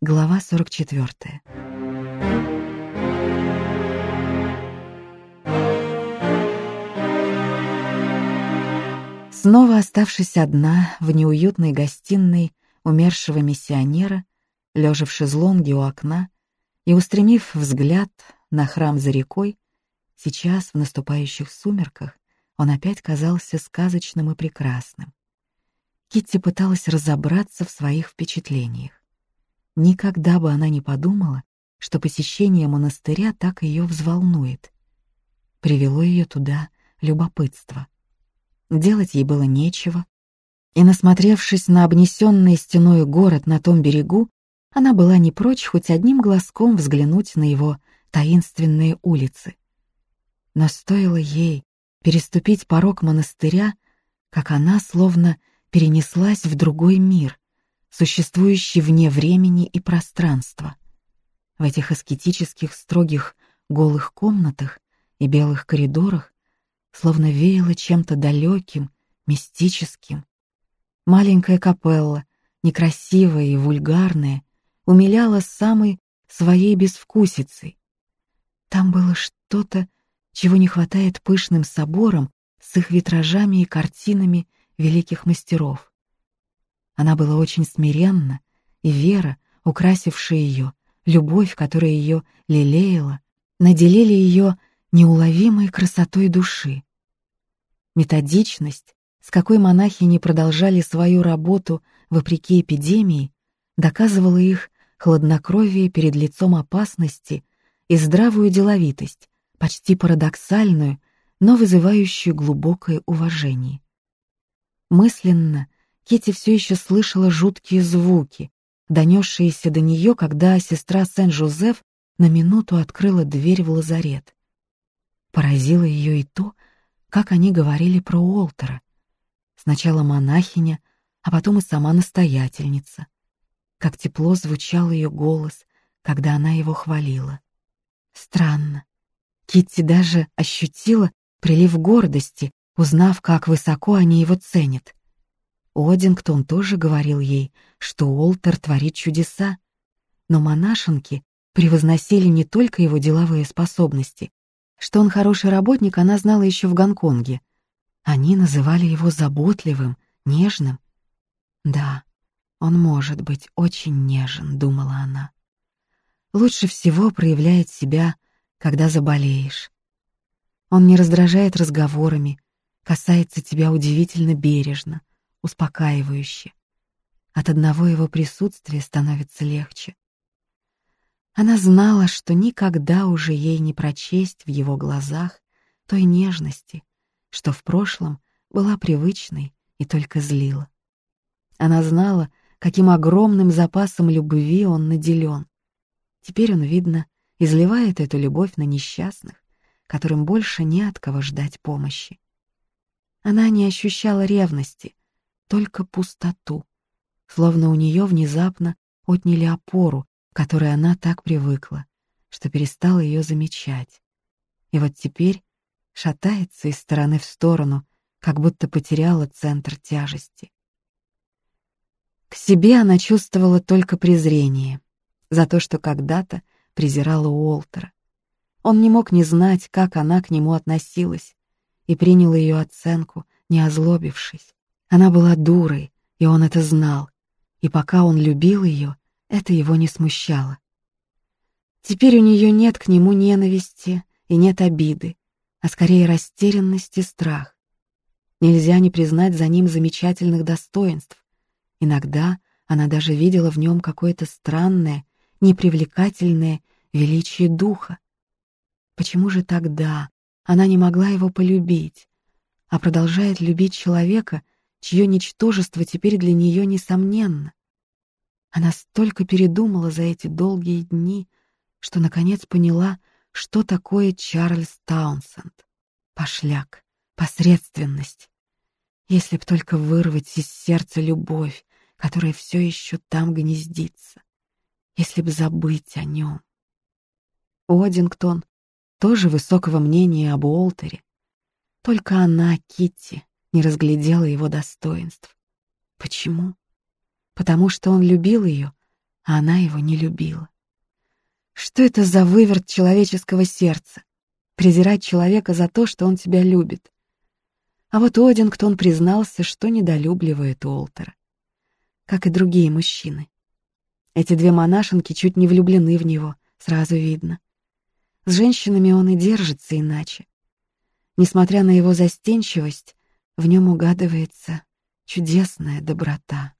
Глава 44. Снова оставшись одна в неуютной гостиной умершего миссионера, лежа в шезлонге у окна и устремив взгляд на храм за рекой, сейчас в наступающих сумерках он опять казался сказочным и прекрасным. Китти пыталась разобраться в своих впечатлениях. Никогда бы она не подумала, что посещение монастыря так ее взволнует. Привело ее туда любопытство. Делать ей было нечего, и, насмотревшись на обнесенный стеной город на том берегу, она была не прочь хоть одним глазком взглянуть на его таинственные улицы. Но стоило ей переступить порог монастыря, как она словно перенеслась в другой мир, существующий вне времени и пространства. В этих аскетических, строгих, голых комнатах и белых коридорах словно веяло чем-то далеким, мистическим. Маленькая капелла, некрасивая и вульгарная, умиляла самой своей безвкусицей. Там было что-то, чего не хватает пышным соборам с их витражами и картинами великих мастеров. Она была очень смиренна, и вера, украсившая ее, любовь, которая ее лелеяла, наделили ее неуловимой красотой души. Методичность, с какой монахи не продолжали свою работу вопреки эпидемии, доказывала их хладнокровие перед лицом опасности и здравую деловитость, почти парадоксальную, но вызывающую глубокое уважение. Мысленно Кити все еще слышала жуткие звуки, донесшиеся до нее, когда сестра Сен-Жозеф на минуту открыла дверь в лазарет. Поразило ее и то, как они говорили про Уолтера. Сначала монахиня, а потом и сама настоятельница. Как тепло звучал ее голос, когда она его хвалила. Странно. Китти даже ощутила прилив гордости, узнав, как высоко они его ценят. Одингтон тоже говорил ей, что Уолтер творит чудеса, но монашенки превозносили не только его деловые способности. Что он хороший работник, она знала еще в Гонконге. Они называли его заботливым, нежным. «Да, он может быть очень нежен», — думала она. «Лучше всего проявляет себя, когда заболеешь. Он не раздражает разговорами, касается тебя удивительно бережно, успокаивающе. От одного его присутствия становится легче. Она знала, что никогда уже ей не прочесть в его глазах той нежности, что в прошлом была привычной и только злила. Она знала, каким огромным запасом любви он наделен. Теперь он, видно, изливает эту любовь на несчастных, которым больше не от кого ждать помощи. Она не ощущала ревности, только пустоту, словно у нее внезапно отняли опору, которой она так привыкла, что перестала ее замечать. И вот теперь шатается из стороны в сторону, как будто потеряла центр тяжести. К себе она чувствовала только презрение за то, что когда-то презирала Уолтера. Он не мог не знать, как она к нему относилась, и принял ее оценку, не озлобившись. Она была дурой, и он это знал, и пока он любил ее, это его не смущало. Теперь у нее нет к нему ненависти и нет обиды, а скорее растерянность и страх. Нельзя не признать за ним замечательных достоинств. Иногда она даже видела в нем какое-то странное, непривлекательное величие духа. Почему же тогда она не могла его полюбить, а продолжает любить человека, чье ничтожество теперь для нее несомненно. Она столько передумала за эти долгие дни, что наконец поняла, что такое Чарльз Таунсенд. Пошляк, посредственность. Если б только вырвать из сердца любовь, которая все еще там гнездится. Если б забыть о нем. Одингтон тоже высокого мнения об Уолтере. Только она, Китти, не разглядела его достоинств. Почему? Потому что он любил ее, а она его не любила. Что это за выверт человеческого сердца? Презирать человека за то, что он тебя любит. А вот Одингтон признался, что недолюбливает Уолтера. Как и другие мужчины. Эти две монашенки чуть не влюблены в него, сразу видно. С женщинами он и держится иначе. Несмотря на его застенчивость, в нем угадывается чудесная доброта.